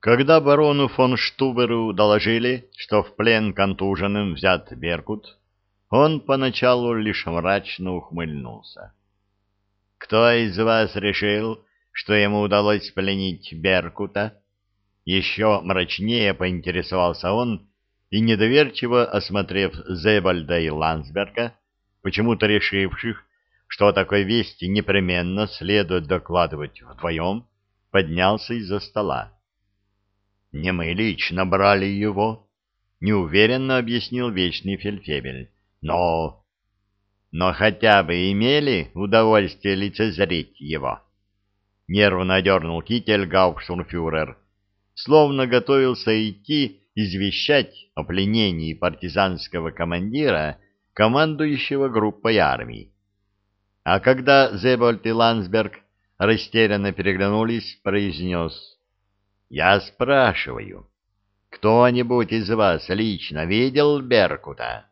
Когда барону фон Штуберу доложили, что в плен контуженным взят Беркут, он поначалу лишь мрачно ухмыльнулся. «Кто из вас решил, что ему удалось пленить Беркута?» Еще мрачнее поинтересовался он, и, недоверчиво осмотрев Зебальда и Ландсберга, почему-то решивших, что о такой вести непременно следует докладывать вдвоем, поднялся из-за стола. «Не мы лично брали его», — неуверенно объяснил вечный фельдфебель. «Но...» «Но хотя бы имели удовольствие лицезреть его?» Нервно дернул китель гауптштурмфюрер, словно готовился идти извещать о пленении партизанского командира, командующего группой армий. А когда Зебольд и Ландсберг растерянно переглянулись, произнес «Я спрашиваю, кто-нибудь из вас лично видел Беркута?»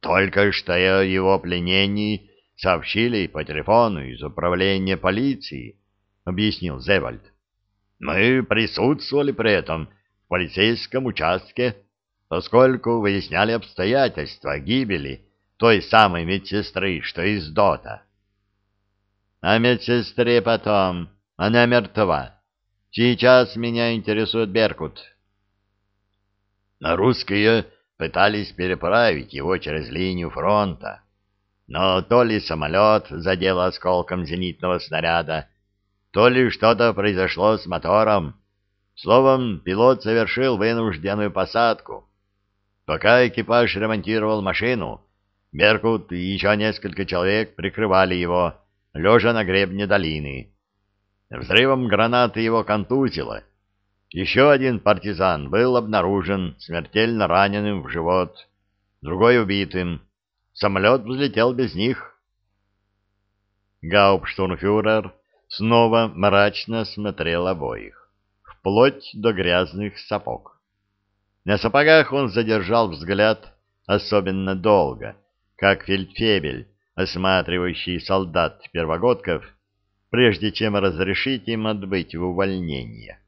«Только что о его пленении сообщили по телефону из управления полиции», — объяснил Зевальд. Мы присутствовали при этом в полицейском участке, поскольку выясняли обстоятельства гибели той самой медсестры, что из ДОТа. А медсестре потом, она мертва. Сейчас меня интересует Беркут. На русские пытались переправить его через линию фронта, но то ли самолет задел осколком зенитного снаряда, то ли что-то произошло с мотором. Словом, пилот совершил вынужденную посадку. Пока экипаж ремонтировал машину, Беркут и еще несколько человек прикрывали его, лежа на гребне долины. Взрывом гранаты его контузило. Еще один партизан был обнаружен смертельно раненым в живот, другой убитым. Самолет взлетел без них. Гауптштурмфюрер снова мрачно смотрел обоих, вплоть до грязных сапог. На сапогах он задержал взгляд особенно долго, как фельдфебель, осматривающий солдат-первогодков, прежде чем разрешить им отбыть в увольнение.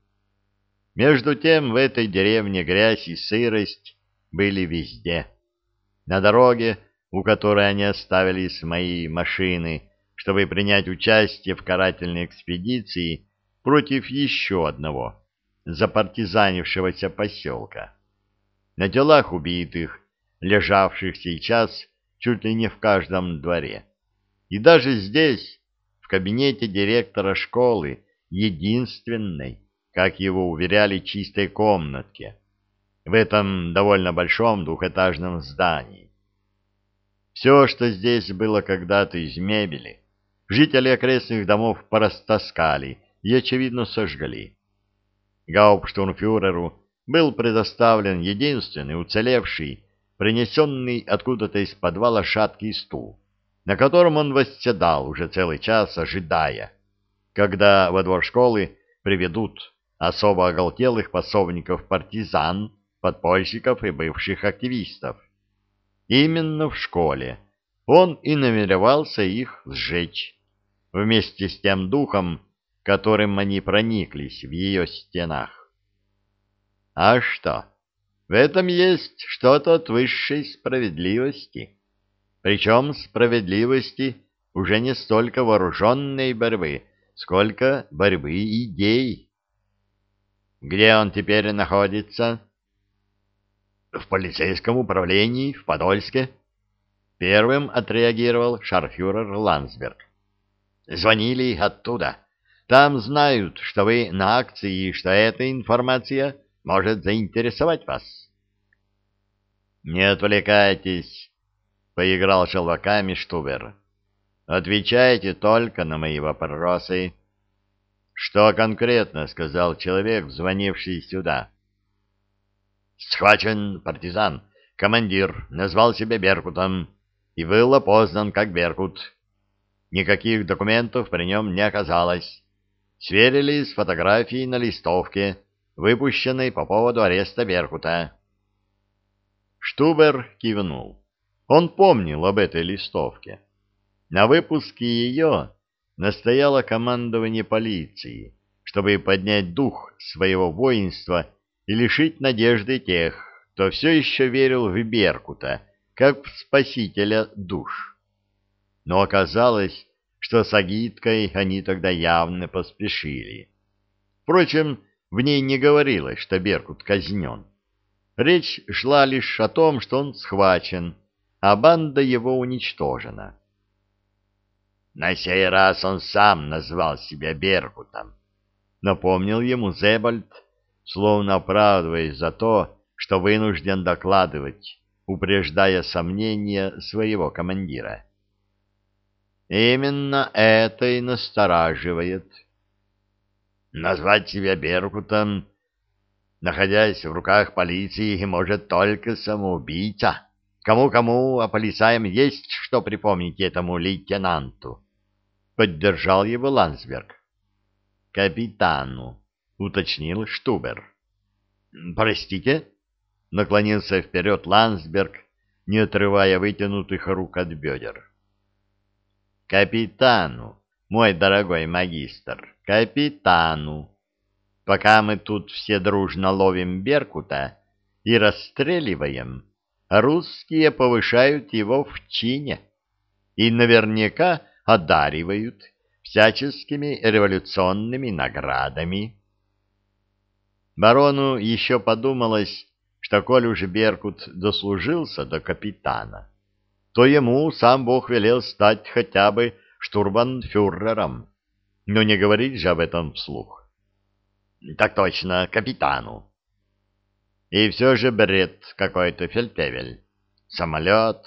Между тем в этой деревне грязь и сырость были везде. На дороге, у которой они оставили мои машины, чтобы принять участие в карательной экспедиции против еще одного запартизанившегося поселка. На телах убитых, лежавших сейчас чуть ли не в каждом дворе. И даже здесь, в кабинете директора школы, единственной, как его уверяли, чистой комнатке, в этом довольно большом двухэтажном здании. Все, что здесь было когда-то из мебели, Жители окрестных домов порастаскали и, очевидно, сожгли. Гауптштурмфюреру был предоставлен единственный уцелевший, принесенный откуда-то из подвала шаткий стул, на котором он восседал уже целый час, ожидая, когда во двор школы приведут особо оголтелых пособников партизан, подпольщиков и бывших активистов. Именно в школе он и намеревался их сжечь вместе с тем духом, которым они прониклись в ее стенах. А что? В этом есть что-то от высшей справедливости. Причем справедливости уже не столько вооруженной борьбы, сколько борьбы идей. Где он теперь находится? В полицейском управлении в Подольске. Первым отреагировал шарфюрер Ландсберг. Звонили оттуда. Там знают, что вы на акции и что эта информация может заинтересовать вас. Не отвлекайтесь, поиграл желваками Штубер. Отвечайте только на мои вопросы. Что конкретно сказал человек, звонивший сюда? Схвачен партизан. Командир назвал себя Беркутом и был опознан как Беркут. Никаких документов при нем не оказалось. Сверили с фотографией на листовке, выпущенной по поводу ареста Беркута. Штубер кивнул. Он помнил об этой листовке. На выпуске ее настояло командование полиции, чтобы поднять дух своего воинства и лишить надежды тех, кто все еще верил в Беркута, как в спасителя душ. Но оказалось, что с Агиткой они тогда явно поспешили. Впрочем, в ней не говорилось, что Беркут казнен. Речь шла лишь о том, что он схвачен, а банда его уничтожена. На сей раз он сам назвал себя Беркутом. Напомнил ему Зебальд, словно оправдываясь за то, что вынужден докладывать, упреждая сомнения своего командира. Именно это и настораживает. Назвать себя Беркутом, находясь в руках полиции, может только самоубийца. Кому-кому, а полицаям есть что припомнить этому лейтенанту. Поддержал его Ландсберг. Капитану, уточнил Штубер. Простите? Наклонился вперед Ландсберг, не отрывая вытянутых рук от бедер. Капитану, мой дорогой магистр, капитану. Пока мы тут все дружно ловим Беркута и расстреливаем, русские повышают его в чине и наверняка одаривают всяческими революционными наградами. Барону еще подумалось, что коль уж Беркут дослужился до капитана, то ему сам Бог велел стать хотя бы штурбанфюрером, но не говорить же об этом вслух. Так точно, капитану. И все же бред какой-то, фельдфебель. Самолет,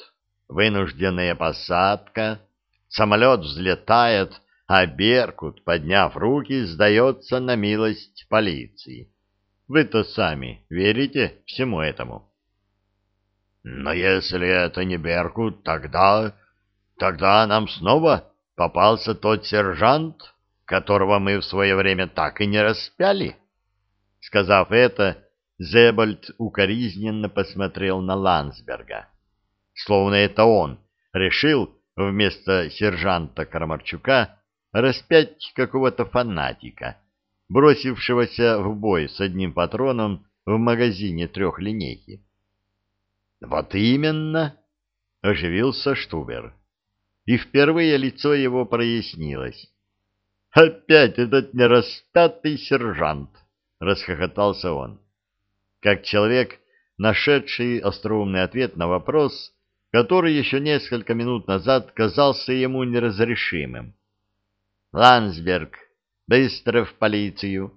вынужденная посадка, самолет взлетает, а Беркут, подняв руки, сдается на милость полиции. Вы-то сами верите всему этому? Но если это не Беркут, тогда... Тогда нам снова попался тот сержант, которого мы в свое время так и не распяли. Сказав это, Зебальд укоризненно посмотрел на Ландсберга. Словно это он решил вместо сержанта Крамарчука распять какого-то фанатика, бросившегося в бой с одним патроном в магазине трехлинейки. — Вот именно! — оживился Штубер. И впервые лицо его прояснилось. — Опять этот нераспятый сержант! — расхохотался он как человек, нашедший остроумный ответ на вопрос, который еще несколько минут назад казался ему неразрешимым. «Ландсберг, быстро в полицию.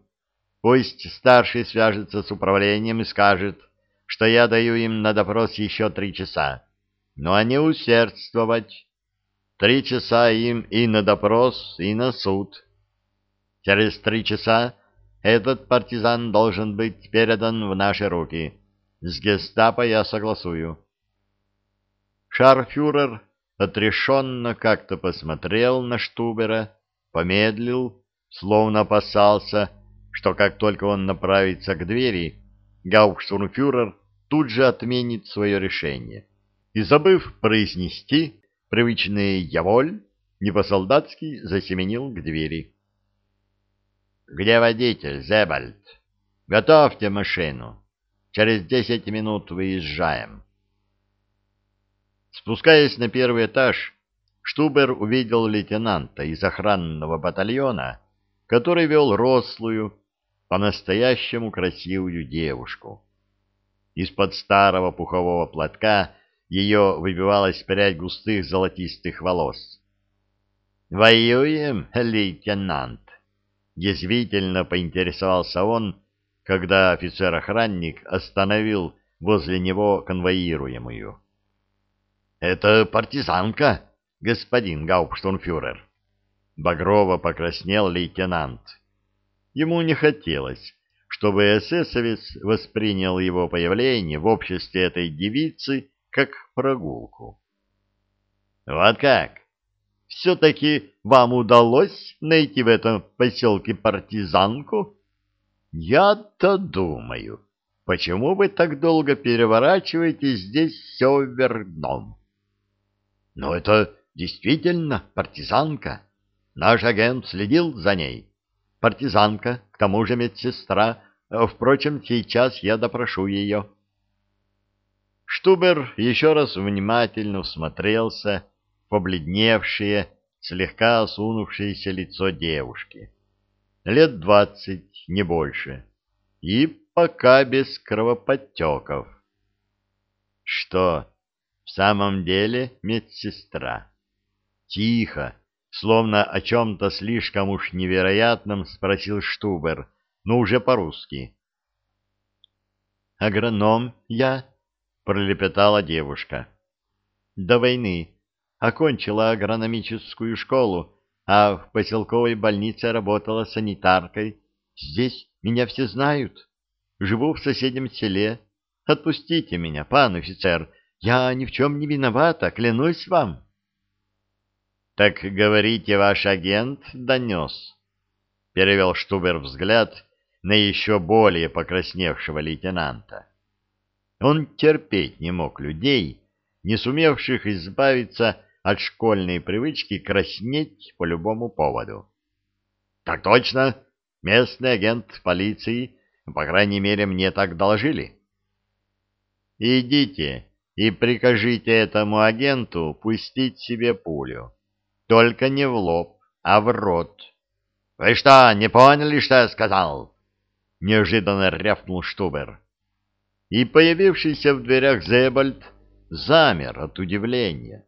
Пусть старший свяжется с управлением и скажет, что я даю им на допрос еще три часа. Но не усердствовать. Три часа им и на допрос, и на суд. Через три часа этот партизан должен быть передан в наши руки. С гестапо я согласую. Шарфюрер отрешенно как-то посмотрел на Штубера, помедлил, словно опасался, что как только он направится к двери, гауптштурмфюрер тут же отменит свое решение. И, забыв произнести привычный «яволь», не по-солдатски засеменил к двери. Где водитель, Зебальд? Готовьте машину. Через десять минут выезжаем. Спускаясь на первый этаж, Штубер увидел лейтенанта из охранного батальона, который вел рослую, по-настоящему красивую девушку. Из-под старого пухового платка ее выбивалась прядь густых золотистых волос. «Воюем, лейтенант?» Язвительно поинтересовался он, когда офицер-охранник остановил возле него конвоируемую. — Это партизанка, господин гауптштурмфюрер. Багрово покраснел лейтенант. Ему не хотелось, чтобы эсэсовец воспринял его появление в обществе этой девицы как прогулку. — Вот как? Все-таки вам удалось найти в этом поселке партизанку? Я-то думаю, почему вы так долго переворачиваете здесь все вверх дном? Но это действительно партизанка. Наш агент следил за ней. партизанка, к тому же медсестра. Впрочем, сейчас я допрошу ее. Штубер еще раз внимательно всмотрелся побледневшее, слегка осунувшееся лицо девушки. Лет двадцать, не больше. И пока без кровоподтеков. Что, в самом деле медсестра? Тихо, словно о чем-то слишком уж невероятном, спросил Штубер, но уже по-русски. «Агроном я», — пролепетала девушка. «До войны окончила агрономическую школу, а в поселковой больнице работала санитаркой. Здесь меня все знают. Живу в соседнем селе. Отпустите меня, пан офицер. Я ни в чем не виновата, клянусь вам. — Так, говорите, ваш агент донес? — перевел Штубер взгляд на еще более покрасневшего лейтенанта. Он терпеть не мог людей, не сумевших избавиться от школьной привычки краснеть по любому поводу. — Так точно, местный агент полиции, по крайней мере, мне так доложили. — Идите и прикажите этому агенту пустить себе пулю. Только не в лоб, а в рот. — Вы что, не поняли, что я сказал? — неожиданно рявкнул Штубер. И появившийся в дверях Зебальд замер от удивления.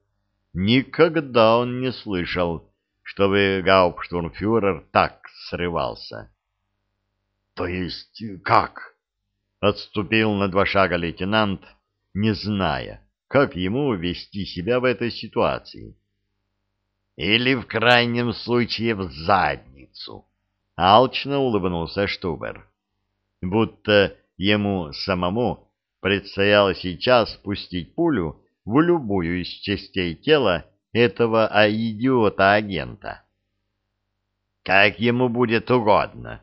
Никогда он не слышал, чтобы гауптштурмфюрер так срывался. — То есть как? — отступил на два шага лейтенант, не зная, как ему вести себя в этой ситуации. — Или в крайнем случае в задницу. — алчно улыбнулся Штубер. Будто ему самому предстояло сейчас пустить пулю в любую из частей тела этого идиота-агента. Как ему будет угодно.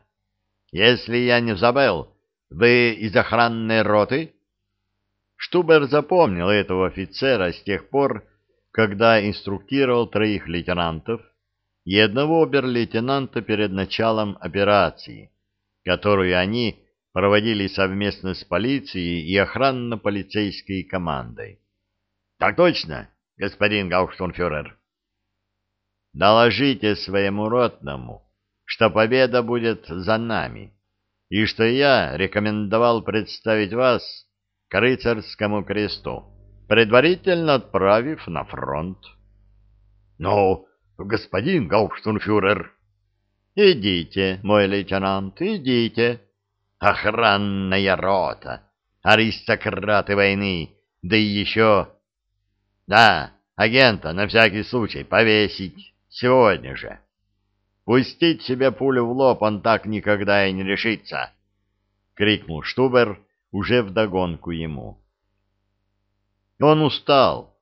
Если я не забыл, вы из охранной роты? Штубер запомнил этого офицера с тех пор, когда инструктировал троих лейтенантов и одного обер-лейтенанта перед началом операции, которую они проводили совместно с полицией и охранно-полицейской командой. Так точно, господин Гауштунфюрер. Доложите своему ротному, что победа будет за нами, и что я рекомендовал представить вас к рыцарскому кресту, предварительно отправив на фронт. Ну, господин Гауптштунфюрер, идите, мой лейтенант, идите. Охранная рота, аристократы войны, да и еще да, агента на всякий случай повесить сегодня же. Пустить себе пулю в лоб он так никогда и не решится, — крикнул Штубер уже вдогонку ему. Он устал.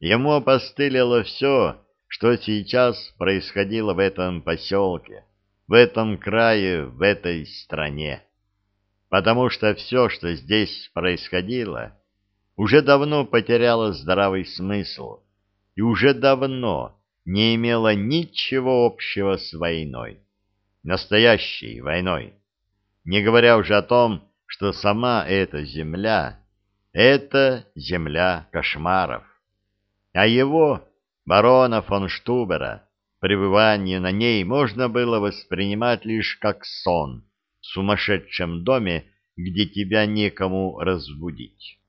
Ему опостылило все, что сейчас происходило в этом поселке, в этом крае, в этой стране. Потому что все, что здесь происходило, уже давно потеряла здравый смысл и уже давно не имела ничего общего с войной, настоящей войной, не говоря уже о том, что сама эта земля — это земля кошмаров, а его, барона фон Штубера, пребывание на ней можно было воспринимать лишь как сон в сумасшедшем доме, где тебя некому разбудить.